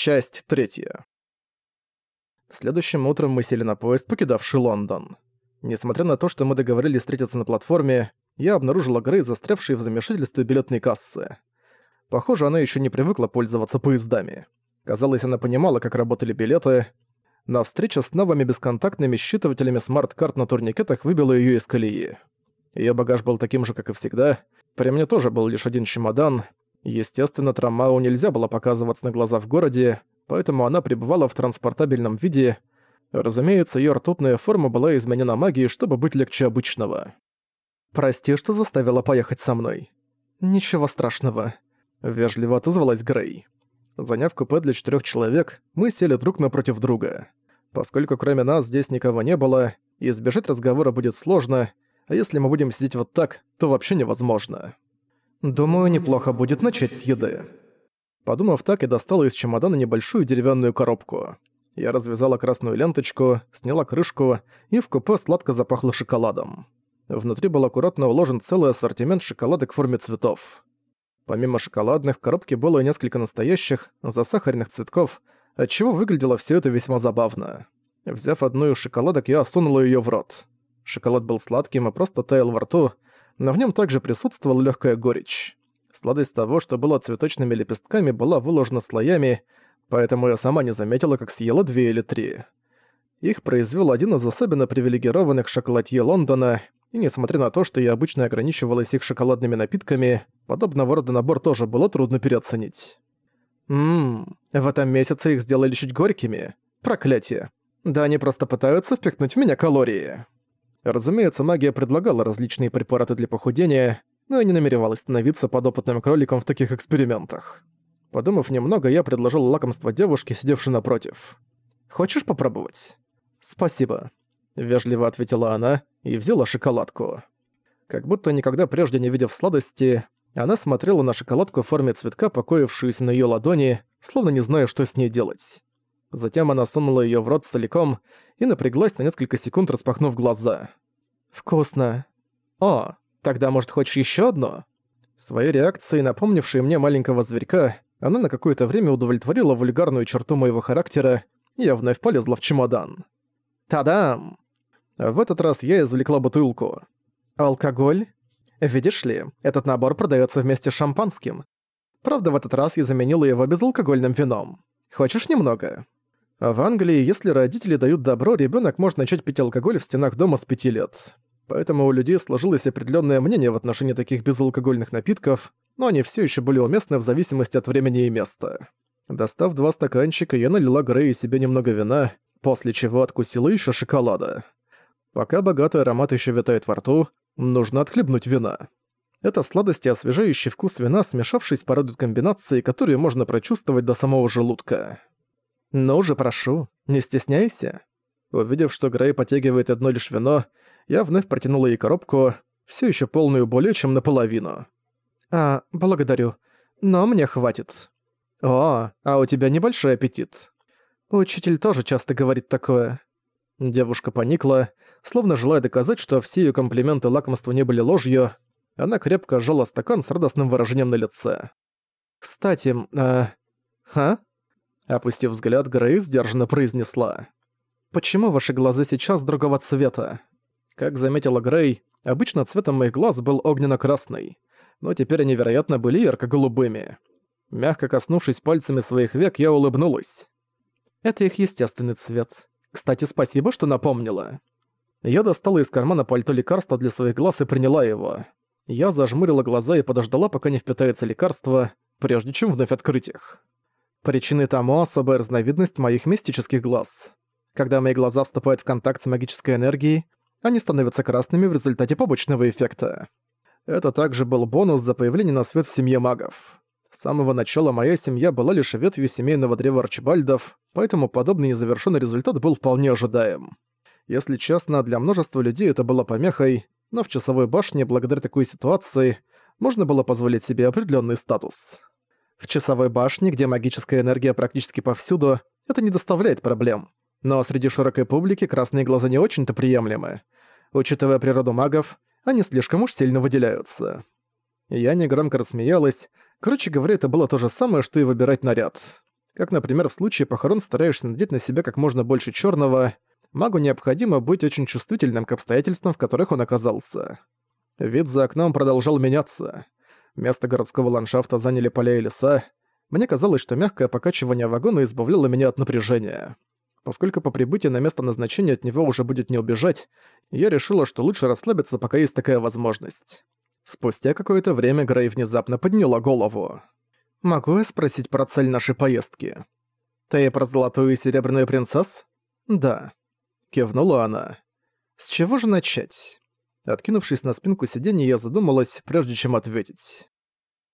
Часть третья. Следующим утром мы сели на поезд, покидавший Лондон. Несмотря на то, что мы договорились встретиться на платформе, я обнаружила Грей, застрявшей в замешательстве у билетной кассы. Похоже, она еще не привыкла пользоваться поездами. Казалось, она понимала, как работали билеты, но встреча с новыми бесконтактными считывателями смарт-карт на турникетах выбила ее из колеи. Ее багаж был таким же, как и всегда. При мне тоже был лишь один чемодан. Естественно, Трамау нельзя было показываться на глаза в городе, поэтому она пребывала в транспортабельном виде. Разумеется, ее ртутная форма была изменена магией, чтобы быть легче обычного. «Прости, что заставила поехать со мной». «Ничего страшного», — вежливо отозвалась Грей. Заняв купе для четырех человек, мы сели друг напротив друга. Поскольку кроме нас здесь никого не было, избежать разговора будет сложно, а если мы будем сидеть вот так, то вообще невозможно. Думаю, неплохо будет начать с еды. Подумав так, я достала из чемодана небольшую деревянную коробку. Я развязала красную ленточку, сняла крышку, и в купе сладко запахло шоколадом. Внутри был аккуратно уложен целый ассортимент шоколадок в форме цветов. Помимо шоколадных, в коробке было несколько настоящих, засахаренных цветков, отчего выглядело все это весьма забавно. Взяв одну из шоколадок, я сунула ее в рот. Шоколад был сладким и просто таял во рту, но в нем также присутствовала легкая горечь. Сладость того, что было цветочными лепестками, была выложена слоями, поэтому я сама не заметила, как съела две или три. Их произвел один из особенно привилегированных шоколадье Лондона, и несмотря на то, что я обычно ограничивалась их шоколадными напитками, подобного рода набор тоже было трудно переоценить. Ммм, в этом месяце их сделали чуть горькими. Проклятие. Да они просто пытаются впихнуть в меня калории. Разумеется, магия предлагала различные препараты для похудения, но я не намеревалась становиться подопытным кроликом в таких экспериментах. Подумав немного, я предложил лакомство девушке, сидевшей напротив. «Хочешь попробовать?» «Спасибо», — вежливо ответила она и взяла шоколадку. Как будто никогда прежде не видев сладости, она смотрела на шоколадку в форме цветка, покоившуюся на её ладони, словно не зная, что с ней делать. Затем она сунула её в рот целиком и напряглась на несколько секунд, распахнув глаза. «Вкусно. О, тогда, может, хочешь ещё одно?» Своей реакцией, напомнившей мне маленького зверька, она на какое-то время удовлетворила вульгарную черту моего характера, и я вновь полезла в чемодан. Тадам! В этот раз я извлекла бутылку. Алкоголь? Видишь ли, этот набор продается вместе с шампанским. Правда, в этот раз я заменила его безалкогольным вином. Хочешь немного? В Англии, если родители дают добро, ребенок может начать пить алкоголь в стенах дома с пяти лет. Поэтому у людей сложилось определенное мнение в отношении таких безалкогольных напитков, но они все еще были уместны в зависимости от времени и места. Достав два стаканчика, я налила Грею себе немного вина, после чего откусила еще шоколада. Пока богатый аромат еще витает во рту, нужно отхлебнуть вина. Это сладость и освежающий вкус вина, смешавшись, породят комбинации, которые можно прочувствовать до самого желудка. «Ну же, прошу, не стесняйся». Увидев, что Грей потягивает одно лишь вино, я вновь протянула ей коробку, все еще полную более чем наполовину. «А, благодарю, но мне хватит». «О, а у тебя небольшой аппетит». Учитель тоже часто говорит такое. Девушка поникла, словно желая доказать, что все ее комплименты лакомству не были ложью. Она крепко сжала стакан с радостным выражением на лице. «Кстати, а... Ха?» Опустив взгляд, Грейс сдержанно произнесла. «Почему ваши глаза сейчас другого цвета?» Как заметила Грей, обычно цветом моих глаз был огненно-красный, но теперь они, вероятно, были ярко-голубыми. Мягко коснувшись пальцами своих век, я улыбнулась. Это их естественный цвет. Кстати, спасибо, что напомнила. Я достала из кармана пальто лекарства для своих глаз и приняла его. Я зажмурила глаза и подождала, пока не впитается лекарство, прежде чем вновь открыть их. Причиной тому особая разновидность моих мистических глаз. Когда мои глаза вступают в контакт с магической энергией, они становятся красными в результате побочного эффекта. Это также был бонус за появление на свет в семье магов. С самого начала моя семья была лишь ветвью семейного древа Арчибальдов, поэтому подобный незавершенный результат был вполне ожидаем. Если честно, для множества людей это было помехой, но в часовой башне, благодаря такой ситуации, можно было позволить себе определенный статус. В часовой башне, где магическая энергия практически повсюду, это не доставляет проблем. Но среди широкой публики красные глаза не очень-то приемлемы. Учитывая природу магов, они слишком уж сильно выделяются. Я негромко рассмеялась. Короче говоря, это было то же самое, что и выбирать наряд. Как, например, в случае похорон стараешься надеть на себя как можно больше черного, магу необходимо быть очень чувствительным к обстоятельствам, в которых он оказался. Вид за окном продолжал меняться. Место городского ландшафта заняли поля и леса. Мне казалось, что мягкое покачивание вагона избавляло меня от напряжения. Поскольку по прибытии на место назначения от него уже будет не убежать, я решила, что лучше расслабиться, пока есть такая возможность. Спустя какое-то время Грей внезапно подняла голову. «Могу я спросить про цель нашей поездки?» «Ты про золотую и серебряную принцесс?» «Да». Кивнула она. «С чего же начать?» Откинувшись на спинку сиденья, я задумалась, прежде чем ответить.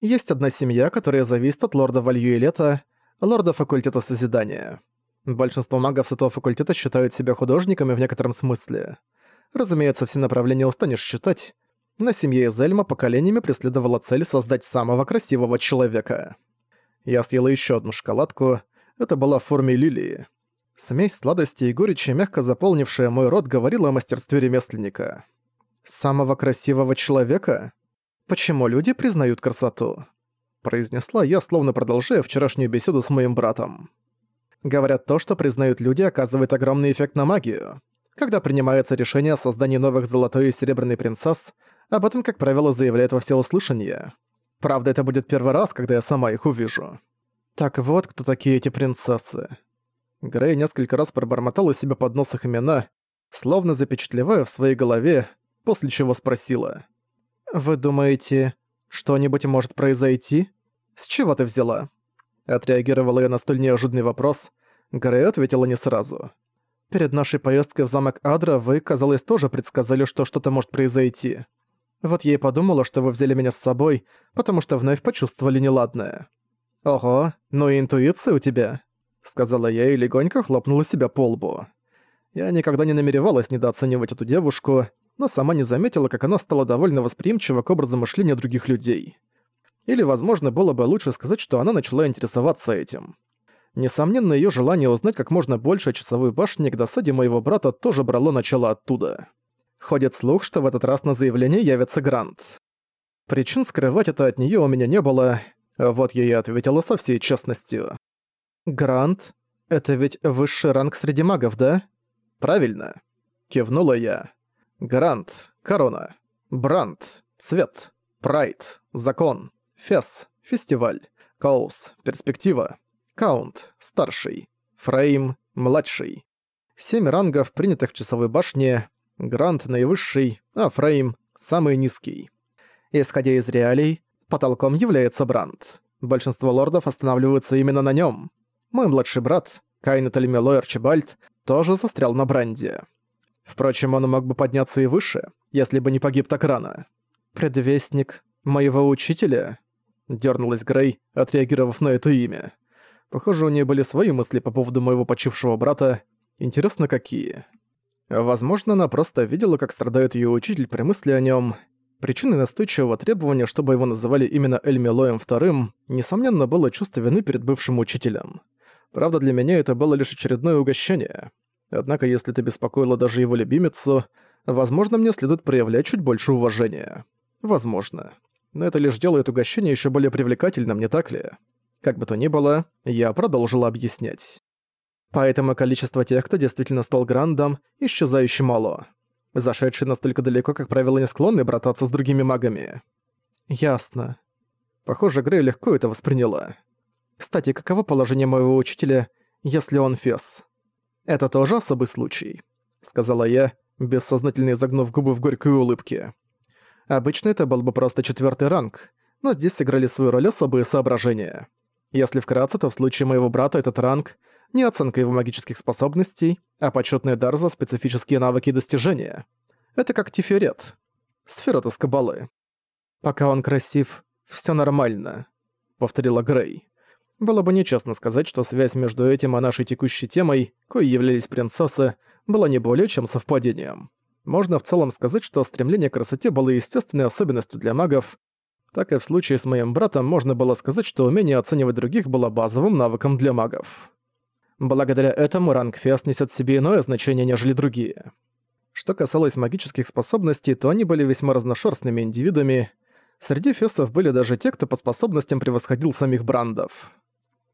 Есть одна семья, которая зависит от лорда Валью и Лета, лорда факультета Созидания. Большинство магов с этого факультета считают себя художниками в некотором смысле. Разумеется, все направления устанешь читать. На семье Эзельма поколениями преследовала цель создать самого красивого человека. Я съела еще одну шоколадку. Это была в форме лилии. Смесь сладости и горечи, мягко заполнившая мой рот, говорила о мастерстве ремесленника. «Самого красивого человека? Почему люди признают красоту?» Произнесла я, словно продолжая вчерашнюю беседу с моим братом. Говорят, то, что признают люди, оказывает огромный эффект на магию. Когда принимается решение о создании новых золотой и серебряной принцесс, об этом, как правило, заявляют во всеуслышание. Правда, это будет первый раз, когда я сама их увижу. Так вот, кто такие эти принцессы. Грей несколько раз пробормотала себе под нос их имена, словно запечатлевая в своей голове, после чего спросила. «Вы думаете, что-нибудь может произойти? С чего ты взяла?» Отреагировала я на столь неожиданный вопрос. Грей ответила не сразу. «Перед нашей поездкой в замок Адра вы, казалось, тоже предсказали, что что-то может произойти. Вот я и подумала, что вы взяли меня с собой, потому что вновь почувствовали неладное». «Ого, ну и интуиция у тебя», — сказала я и легонько хлопнула себя по лбу. Я никогда не намеревалась недооценивать эту девушку, но сама не заметила, как она стала довольно восприимчива к образу мышления других людей. Или, возможно, было бы лучше сказать, что она начала интересоваться этим. Несомненно, её желание узнать как можно больше о часовой башне к досаде моего брата тоже брало начало оттуда. Ходит слух, что в этот раз на заявление явится Грант. Причин скрывать это от неё у меня не было, вот я и ответила со всей честностью. «Грант? Это ведь высший ранг среди магов, да?» «Правильно», — кивнула я. Грант, корона, бранд, цвет, прайд, закон, фес, фестиваль, коус, перспектива, каунт, старший, фрейм, младший. Семь рангов, принятых в часовой башне, грант наивысший, а фрейм самый низкий. Исходя из реалий, потолком является бранд. Большинство лордов останавливаются именно на нем. Мой младший брат, Кайн Тальмелой Арчибальд, тоже застрял на бранде. Впрочем, он мог бы подняться и выше, если бы не погиб так рано. «Предвестник моего учителя?» Дёрнулась Грей, отреагировав на это имя. Похоже, у нее были свои мысли по поводу моего почившего брата. Интересно, какие? Возможно, она просто видела, как страдает ее учитель при мысли о нем. Причиной настойчивого требования, чтобы его называли именно Эльмилоем II, несомненно, было чувство вины перед бывшим учителем. Правда, для меня это было лишь очередное угощение. Однако, если ты беспокоила даже его любимицу, возможно, мне следует проявлять чуть больше уважения. Возможно. Но это лишь делает угощение еще более привлекательным, не так ли? Как бы то ни было, я продолжила объяснять. Поэтому количество тех, кто действительно стал грандом, исчезающе мало. Зашедшие настолько далеко, как правило, не склонны брататься с другими магами. Ясно. Похоже, Грей легко это восприняла. Кстати, каково положение моего учителя, если он фес? «Это тоже особый случай», — сказала я, бессознательно изогнув губы в горькой улыбке. «Обычно это был бы просто четвертый ранг, но здесь сыграли свою роль особые соображения. Если вкратце, то в случае моего брата этот ранг — не оценка его магических способностей, а почетный дар за специфические навыки и достижения. Это как тиферет. Сфера с кабалы. Пока он красив, все нормально», — повторила Грей. Было бы нечестно сказать, что связь между этим и нашей текущей темой, коей являлись принцессы, была не более чем совпадением. Можно в целом сказать, что стремление к красоте было естественной особенностью для магов. Так и в случае с моим братом можно было сказать, что умение оценивать других было базовым навыком для магов. Благодаря этому ранг Фест несет себе иное значение, нежели другие. Что касалось магических способностей, то они были весьма разношерстными индивидами. Среди фестов были даже те, кто по способностям превосходил самих брандов.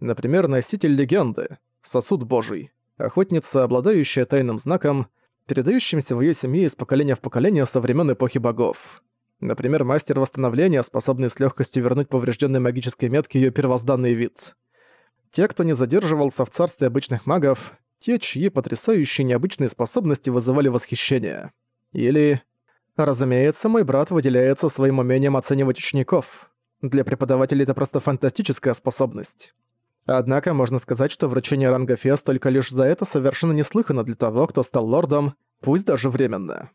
Например, носитель легенды, сосуд божий, охотница, обладающая тайным знаком, передающимся в ее семье из поколения в поколение со времен эпохи богов. Например, мастер восстановления, способный с легкостью вернуть поврежденной магической метке ее первозданный вид. Те, кто не задерживался в царстве обычных магов, те, чьи потрясающие необычные способности вызывали восхищение. Или... Разумеется, мой брат выделяется своим умением оценивать учеников. Для преподавателей это просто фантастическая способность. Однако можно сказать, что вручение ранга Фес только лишь за это совершенно неслыханно для того, кто стал лордом, пусть даже временно.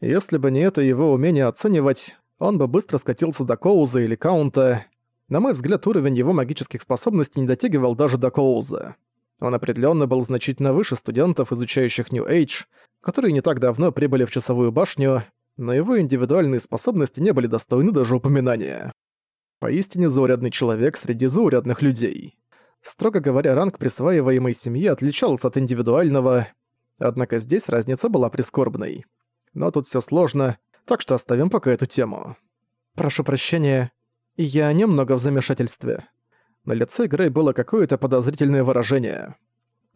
Если бы не это его умение оценивать, он бы быстро скатился до Коуза или Каунта. На мой взгляд, уровень его магических способностей не дотягивал даже до Коуза. Он определенно был значительно выше студентов, изучающих New Age, которые не так давно прибыли в Часовую башню, но его индивидуальные способности не были достойны даже упоминания. Поистине заурядный человек среди заурядных людей. Строго говоря, ранг присваиваемой семьи отличался от индивидуального, однако здесь разница была прискорбной. Но тут все сложно, так что оставим пока эту тему. Прошу прощения, я немного в замешательстве. На лице Грей было какое-то подозрительное выражение.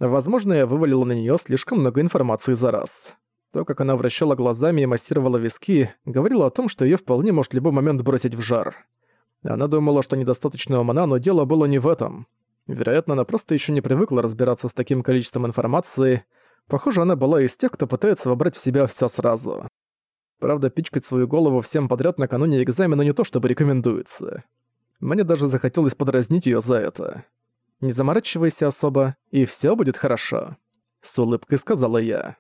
Возможно, я вывалила на нее слишком много информации за раз. То, как она вращала глазами и массировала виски, говорило о том, что ее вполне может в любой момент бросить в жар. Она думала, что недостаточно умна, но дело было не в этом. Вероятно, она просто еще не привыкла разбираться с таким количеством информации. Похоже, она была из тех, кто пытается вобрать в себя все сразу. Правда, пичкать свою голову всем подряд накануне экзамена не то чтобы рекомендуется. Мне даже захотелось подразнить ее за это. «Не заморачивайся особо, и все будет хорошо», — с улыбкой сказала я.